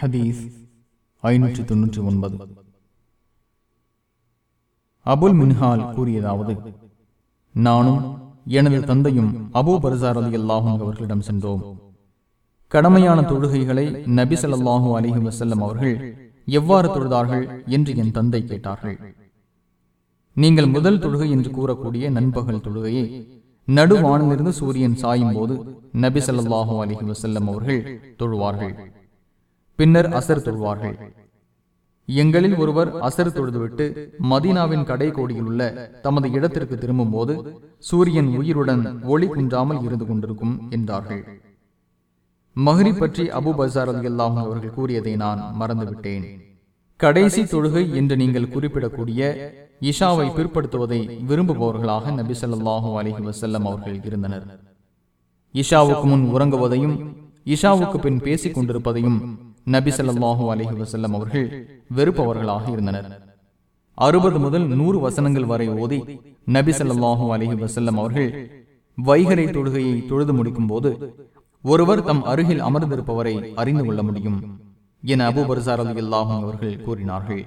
ஹதீஸ் ஐநூற்றி தொன்னூற்றி ஒன்பது. அபுல் மின்ஹால் கூறியதாவது நானும் எனது தந்தையும் அபூ பர்சார் அலி அல்லாஹும் அவர்களிடம் சென்றோம். கடமையான தொழுகைகளை நபி ஸல்லல்லாஹு அலிஹி வசல்லம் அவர்கள் எவ்வாறு தொழுதார்கள்? என்று என் தந்தை கேட்டார்கள். நீங்கள் முதல் தொழுகை என்று கூறக்கூடிய நண்பகல் தொழுகையை நடுவானிலிருந்து சூரியன் சாயும் போது நபி ஸல்லல்லாஹு அலிஹி வசல்லம் அவர்கள் தொழுவார்கள். பின்னர் அசர் தொழுவார்கள். எங்களில் ஒருவர் அசர் தொழுதுவிட்டு மதீனாவின் கடைக்கோடியில் உள்ள தமது இடத்திற்கு திரும்பும் போது சூரியன் உயிருடன் ஒளி குன்றாமல் இருந்து கொண்டிருக்கும் என்றார்கள். மஹரி பற்றி அபு பசார் அலி அல்லாஹும் அவர்கள் கூறியதை நான் மறந்துவிட்டேன். கடைசி தொழுகை என்று நீங்கள் குறிப்பிடக்கூடிய இஷாவை பிற்படுத்துவதை விரும்புபவர்களாக நபி சொல்லாஹூ அலைஹி வசல்லம் அவர்கள் இருந்தனர். இஷாவுக்கு முன் உறங்குவதையும் இஷாவுக்கு பின் பேசிக் கொண்டிருப்பதையும் நபி ஸல்லல்லாஹு அலைஹி வஸல்லம் அவர்கள் வெறுப்பவர்களாக இருந்தனர். அறுபது முதல் நூறு வசனங்கள் வரை ஓதி நபி ஸல்லல்லாஹு அலைஹி வஸல்லம் அவர்கள் வைகரை தொழுகையை தொழுது முடிக்கும் போது ஒருவர் தம் அருகில் அமர்ந்திருப்பவரை அறிந்து கொள்ள முடியும். என அபு பர்சார் அலி அவர்கள் கூறினார்கள்.